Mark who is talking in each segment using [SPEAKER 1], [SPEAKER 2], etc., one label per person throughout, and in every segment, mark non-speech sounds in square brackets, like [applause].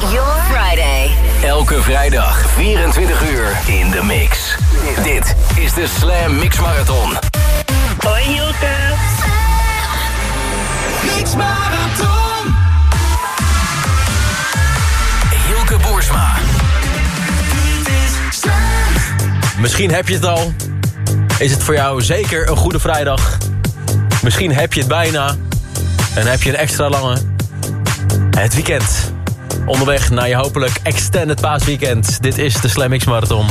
[SPEAKER 1] your Friday.
[SPEAKER 2] Elke vrijdag 24 uur in de mix. Dit is de Slam Mix Marathon.
[SPEAKER 3] Hoi Hilke.
[SPEAKER 2] Mix Marathon. Hilke Boersma.
[SPEAKER 4] Misschien heb je het al. Is het voor jou zeker een goede vrijdag? Misschien heb je het bijna. En heb je een extra lange. Het weekend. Onderweg naar je hopelijk extended paasweekend. Dit is de Slam X Marathon.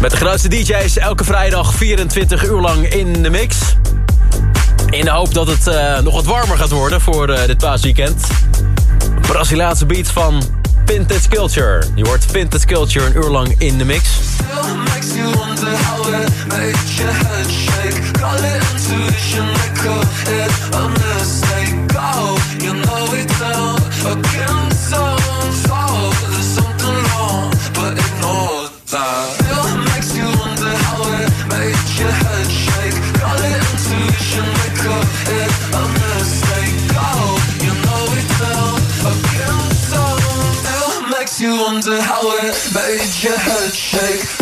[SPEAKER 4] Met de grootste DJ's elke vrijdag 24 uur lang in de mix. In de hoop dat het eh, nog wat warmer gaat worden voor eh, dit paasweekend. Braziliaanse beats van Vintage Culture. Je hoort Vintage Culture een uur lang in de mix.
[SPEAKER 5] Made your head shake.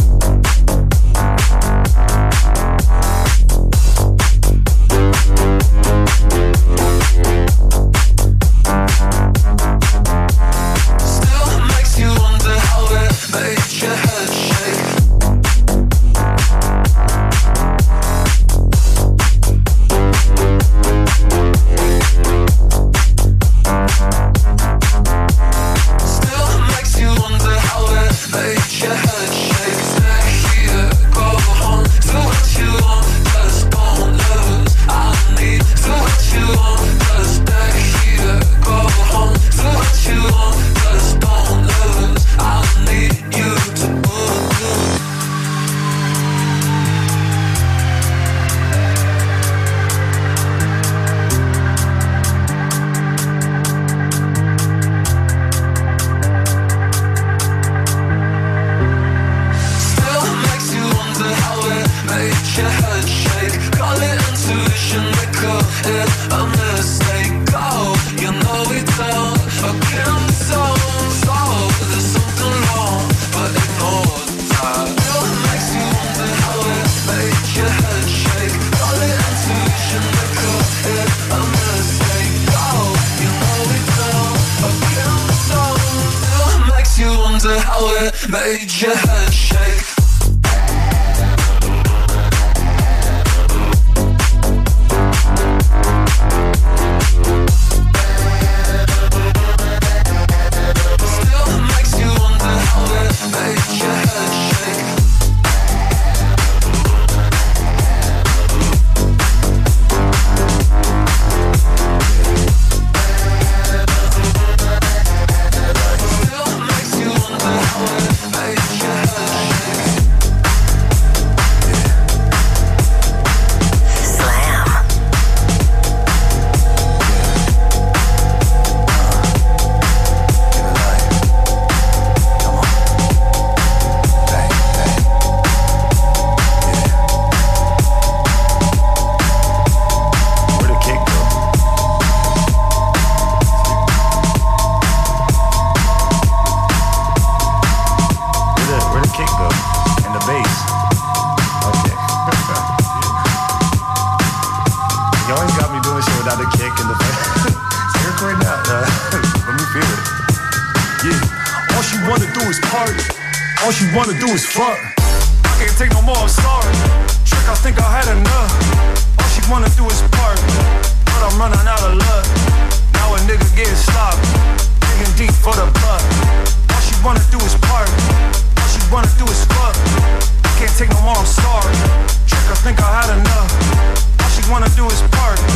[SPEAKER 6] Had enough. All she wanna do is party.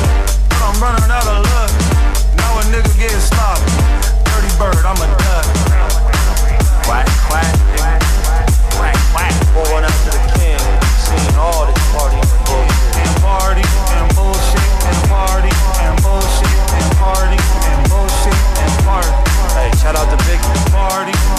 [SPEAKER 6] But I'm running out of luck. Now a nigga getting sloppy. Dirty bird, I'm a duck.
[SPEAKER 7] Quack, quack. Quack, quack.
[SPEAKER 6] Going out to the king, seeing all this party and bullshit. And party and bullshit and party and bullshit and party and bullshit and party. Hey, shout out to Big Party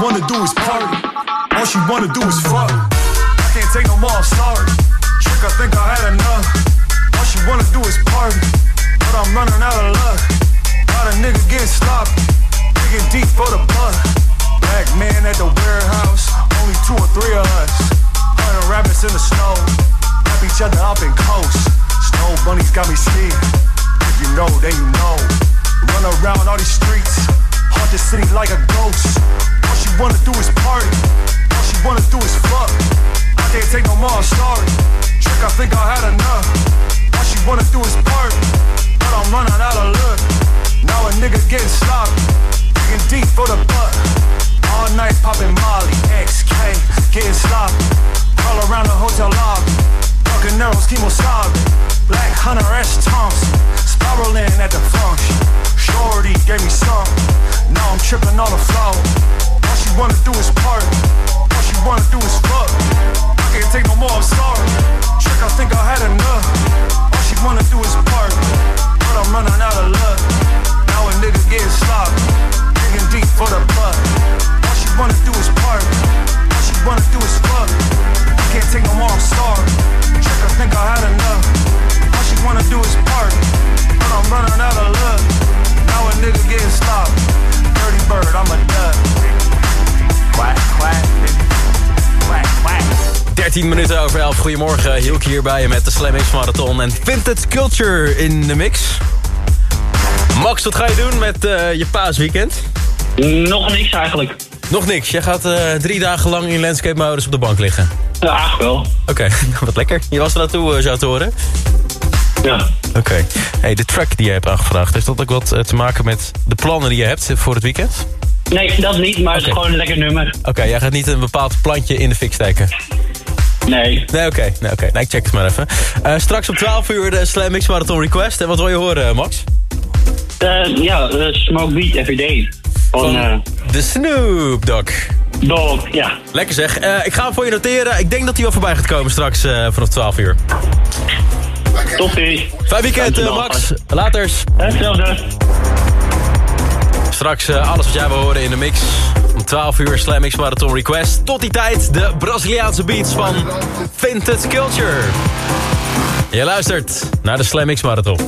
[SPEAKER 6] wanna do is party. All she wanna do is fuck. I can't take no more, I'm sorry. Trick, I think I had enough. All she wanna do is party. But I'm running out of luck. Got a nigga getting sloppy. Digging deep for the butt. Black man at the warehouse. Only two or three of us. Hunting rabbits in the snow. Wrap each other up in coats. Snow bunnies got me scared. If you know, then you know. Run around all these streets. Haunt the city like a ghost. Wanna do is party. All she wanna do is fuck. I can't take no more, I'm sorry. Trick, I think I had enough. All she wanna do is party. But I'm running out of luck. Now a nigga getting sloppy. Digging deep for the butt. All night popping Molly, XK, getting sloppy. All around the hotel lobby. Fucking arrows, Kemosabe. Black Hunter S. Thompson. Spiraling at the function. Shorty gave me some. Now I'm tripping on the floor. All she wanna do is party. All she wanna do is fuck. I can't take no more, I'm sorry. Trick, I think I had enough. All she wanna do is party. But I'm running out of luck. Now a nigga getting sloppy. Digging deep for the. All she wanna do is party. All she wanna do is fuck. I can't take no more, I'm sorry. Trick, I think I had enough. All she wanna do is party. But I'm running out of luck. Now a nigga getting sloppy. Dirty bird, I'm a dud. Quack, quack. Quack, quack.
[SPEAKER 4] 13 minuten over 11. Goedemorgen, Hielk hier bij je met de Slam X Marathon en Vintage Culture in de mix. Max, wat ga je doen met eh, je paasweekend?
[SPEAKER 3] Nog niks eigenlijk.
[SPEAKER 4] Nog niks. Jij gaat eh, drie dagen lang in landscape modus op de bank liggen.
[SPEAKER 3] Ja, wel.
[SPEAKER 4] Oké, [laughs] wat lekker. Je was er naartoe, uh, zo te horen.
[SPEAKER 3] Ja.
[SPEAKER 4] Oké. Hey, de track die je hebt aangevraagd, heeft dat ook wat eh, te maken met de plannen die je hebt voor het weekend?
[SPEAKER 3] Nee, dat niet, maar het is gewoon een lekker nummer.
[SPEAKER 4] Oké, jij gaat niet een bepaald plantje in de fik steken.
[SPEAKER 3] Nee.
[SPEAKER 4] Nee, oké. Nee, oké. Nee, ik check het maar even. Eh, straks om 12 uur de Slam Mix Marathon Request. En wat wil je horen, eh, Max?
[SPEAKER 3] Ja, Smoke Beat Everyday. Van eh
[SPEAKER 4] de Snoop Dogg.
[SPEAKER 3] Dog, ja.
[SPEAKER 4] Lekker zeg. Ik ga hem voor je noteren. Ik denk dat hij wel voorbij gaat komen straks vanaf 12 uur.
[SPEAKER 3] Toppie.
[SPEAKER 4] Fijn weekend, eh,
[SPEAKER 3] Dankjewel,
[SPEAKER 4] Max. Laters.
[SPEAKER 3] Hetzelfde.
[SPEAKER 4] Straks eh, alles wat jij wil horen in de mix. Om 12 uur Slam Mix Marathon Request. Tot die tijd de Braziliaanse beats van Vintage Culture. Je luistert naar de Slam Mix Marathon.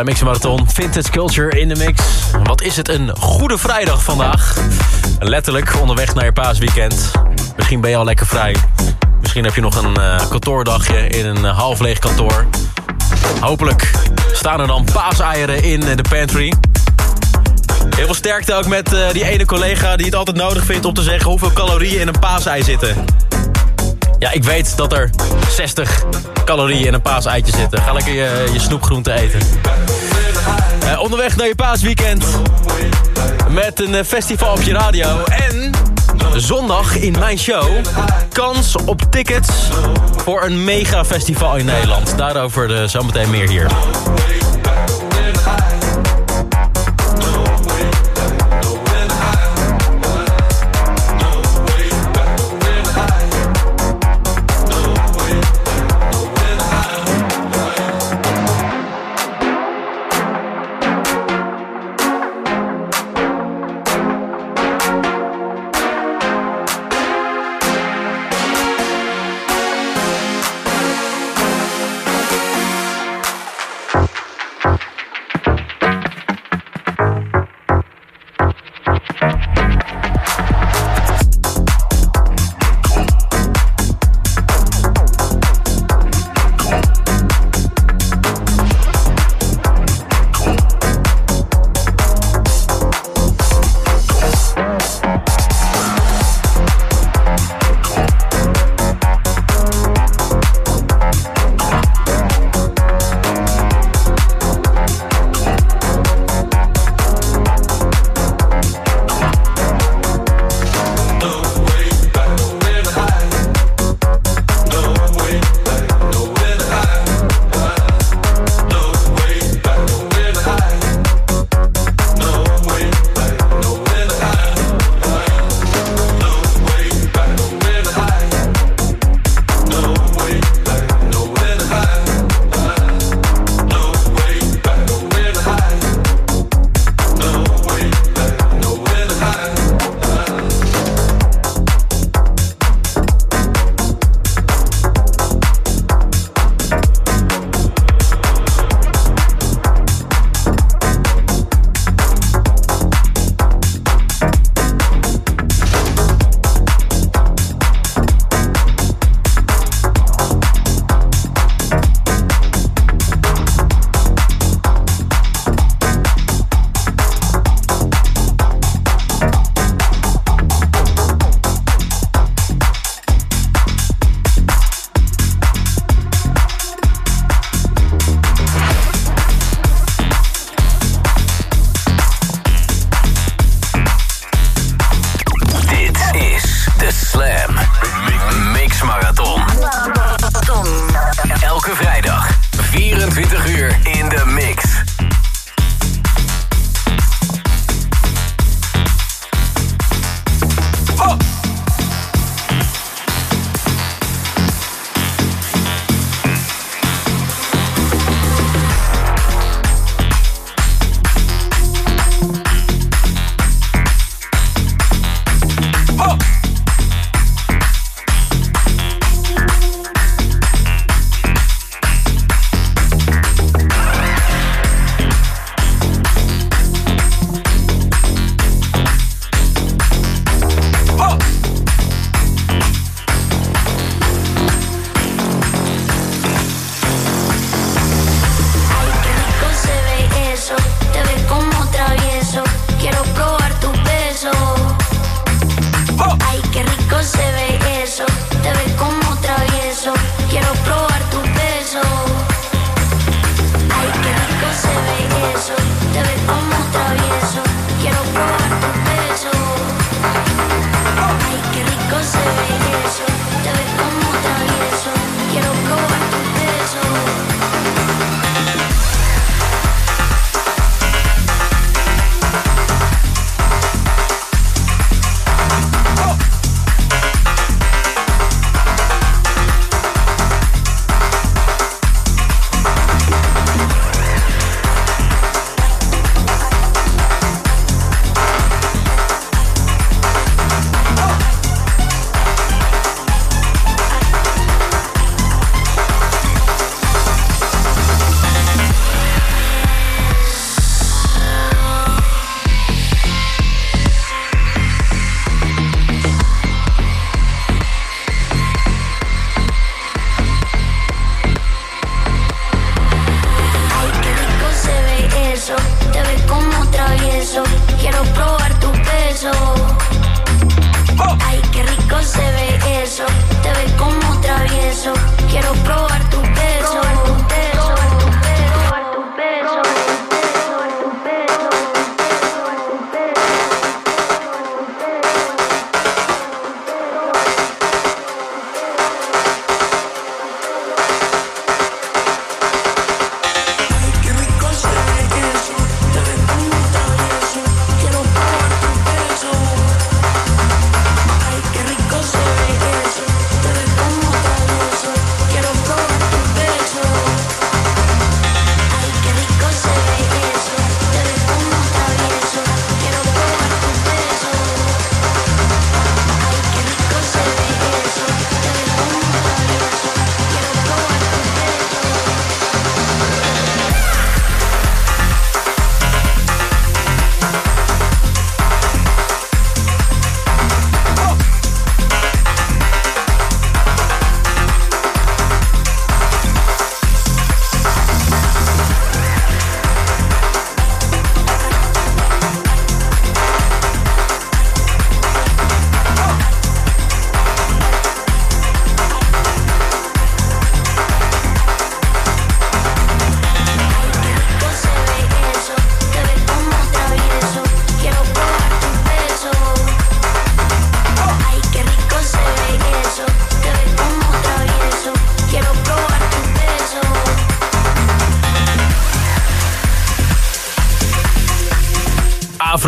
[SPEAKER 4] Slam Mix Marathon, Vintage Culture in de mix. Wat is het een goede vrijdag vandaag. Letterlijk onderweg naar je paasweekend. Misschien ben je al lekker vrij. Misschien heb je nog een uh, kantoordagje in een uh, half leeg kantoor. Hopelijk staan er dan paaseieren in de pantry. Heel veel sterkte ook met die ene collega die het altijd nodig vindt om te zeggen hoeveel calorieën in een paasei zitten. Ja, ik weet dat er 60 calorieën in een paaseitje zitten. Ga lekker je, je snoepgroenten eten. Uh, onderweg naar je paasweekend. Met een festival op je radio. En zondag in mijn show. Kans op tickets voor een mega festival in Nederland. Daarover de, zometeen meer hier.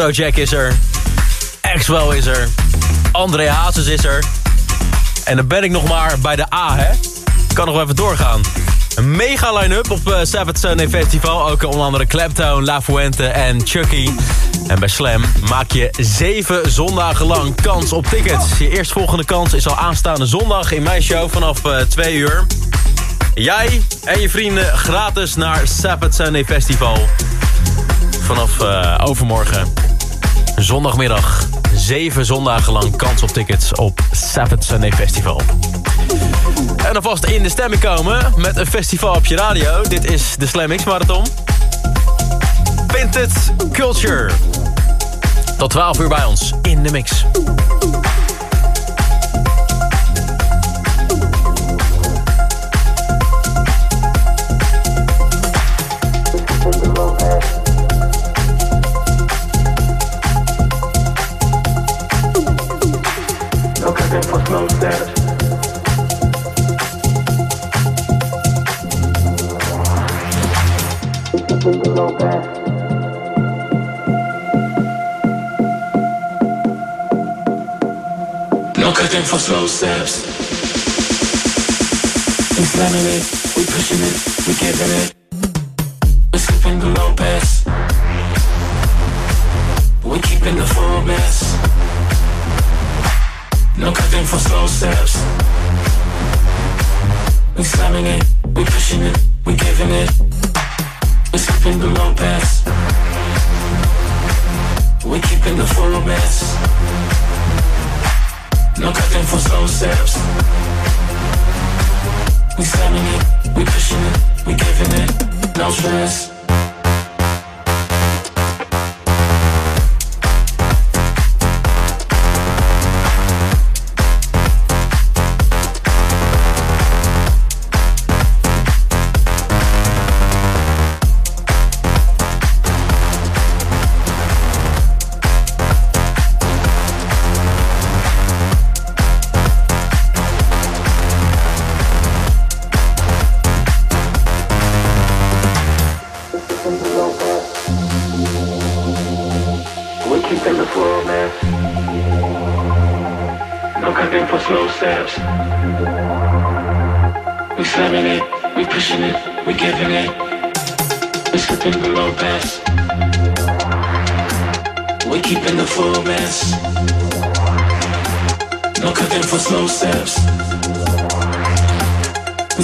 [SPEAKER 4] Afrojack is er. Axwell is er. André Hazes is er. En dan ben ik nog maar bij de A, hè? Kan nog wel even doorgaan. Een mega line-up op uh, Sabbath Sunday Festival. Ook onder andere Clapton, La Fuente en Chucky. En bij Slam maak je zeven zondagen lang kans op tickets. Je eerstvolgende kans is al aanstaande zondag in mijn show vanaf uh, twee uur. Jij en je vrienden gratis naar Sabbath Sunday Festival. Vanaf uh, overmorgen. Zondagmiddag. Zeven zondagen lang kans op tickets op Sabbath Sunday Festival. En alvast in de stemming komen met een festival op je radio. Dit is de Slam X Marathon. Vinted Culture. Tot 12 uur bij ons in de mix.
[SPEAKER 5] Cutting for slow steps. We slamming it, we pushing it, we giving it.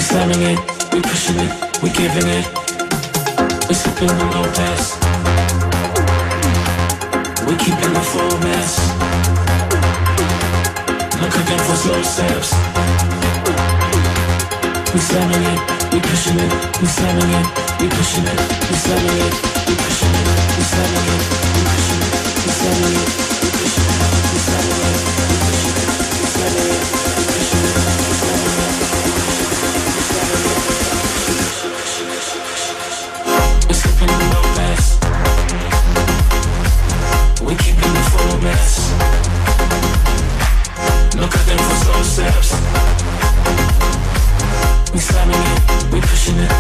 [SPEAKER 5] slamming it, we pushing it, we giving it. We slipping the low pass. We keeping the full mess. Not cooking for slow steps. We slamming it, we pushing it, we slamming it,
[SPEAKER 1] we pushing it, we slamming it, we pushing it, we slamming it, we pushing it, we slamming it, we pushing it, we slamming it, we pushing it, we slamming it. slamming it, we pushing it.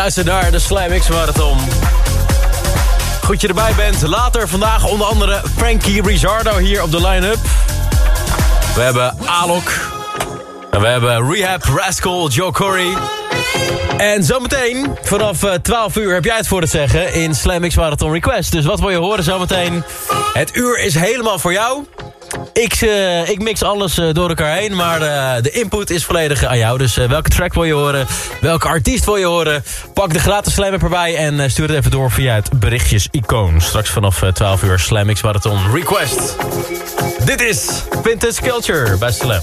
[SPEAKER 4] Luistert naar de Slam X Marathon. Goed je erbij bent. Later vandaag onder andere Frankie Rizzardo hier op de line-up. We hebben Alok. En we hebben Rehab, Rascal, Joe Corey. En zometeen, vanaf eh, 12 uur heb jij het voor het zeggen in Slam X Marathon Request. Dus wat wil je horen zometeen? Het uur is helemaal voor jou. Ik, eh, ik mix alles eh, door elkaar heen, maar eh, de input is volledig aan jou. Dus welke track wil je horen? Welke artiest wil je horen? Pak de gratis Slam app erbij en stuur het even door via het berichtjes-icoon. Straks vanaf eh, 12 uur Slam X Marathon Request. Dit is Vintage Culture bij Slam.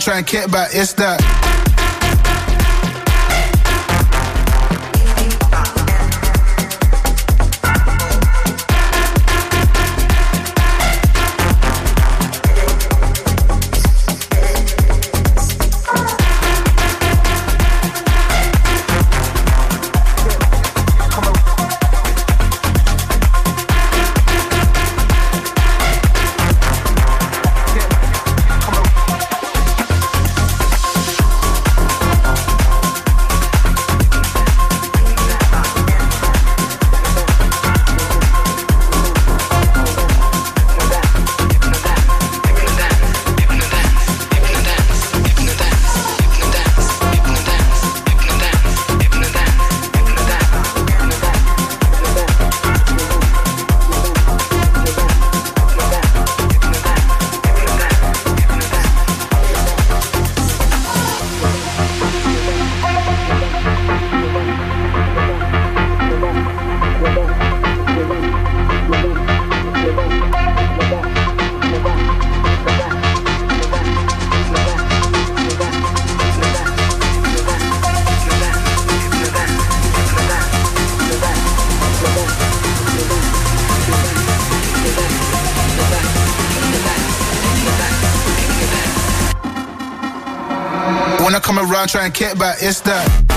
[SPEAKER 8] Try and kick back, it's that. Try and get back, it's that.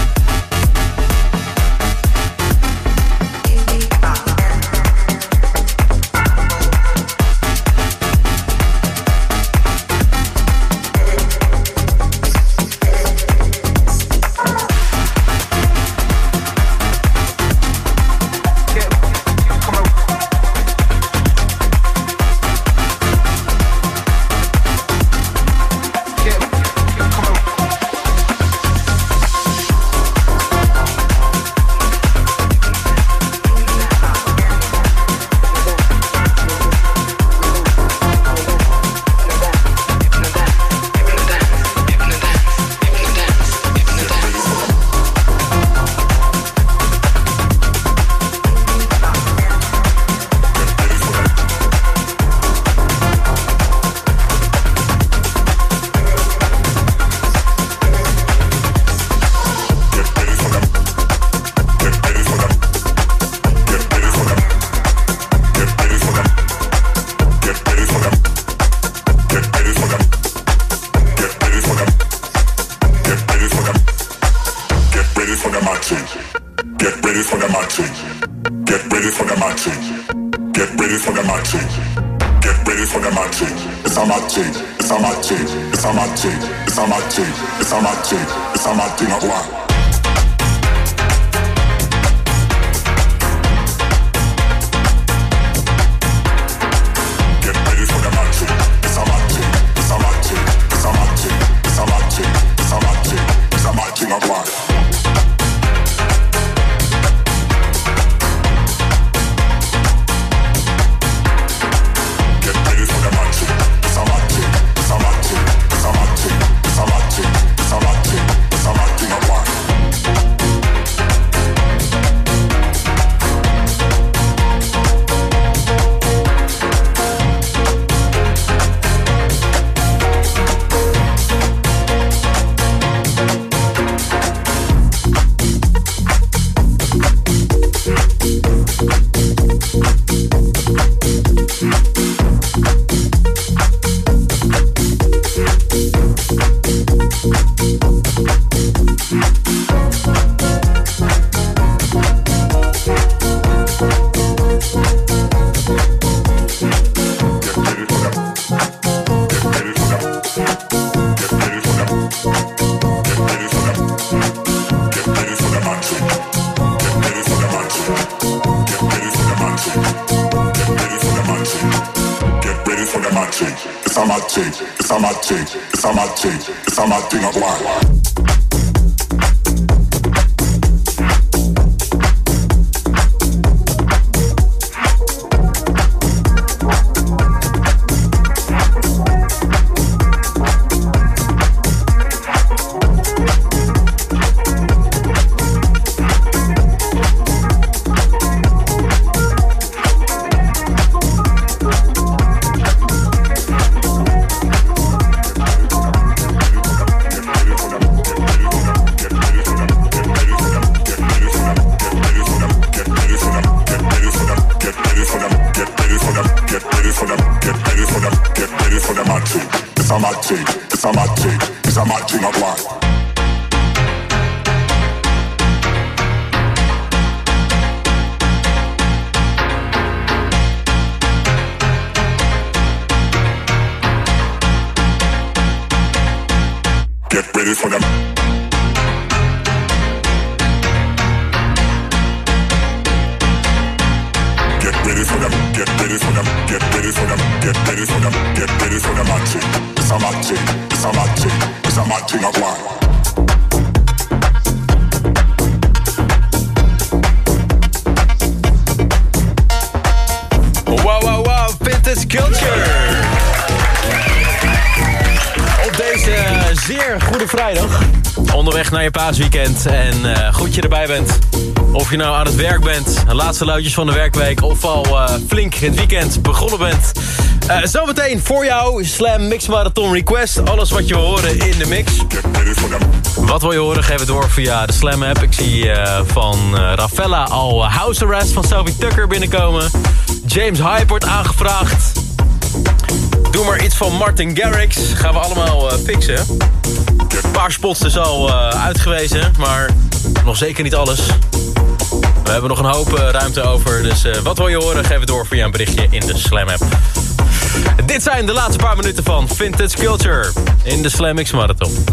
[SPEAKER 4] Laatste luidjes van de werkweek... of al uh, flink het weekend begonnen bent. Uh, zometeen voor jou, Slam Mix Marathon Request. Alles wat je wil horen in de mix. Wat wil je horen, geef het door via de Slam app. Ik zie van Rafella al House Arrest van Sophie Tucker binnenkomen. James Hype wordt aangevraagd. Doe maar iets van Martin Garrix. Gaan we allemaal fixen. paar spots dus al uitgewezen, maar nog zeker niet alles. We hebben nog een hoop uh, ruimte over, dus uh, wat wil je horen? Geef het door via een berichtje in de Slam app. Dit zijn de laatste paar minuten van Vintage Culture in de Slam X Marathon.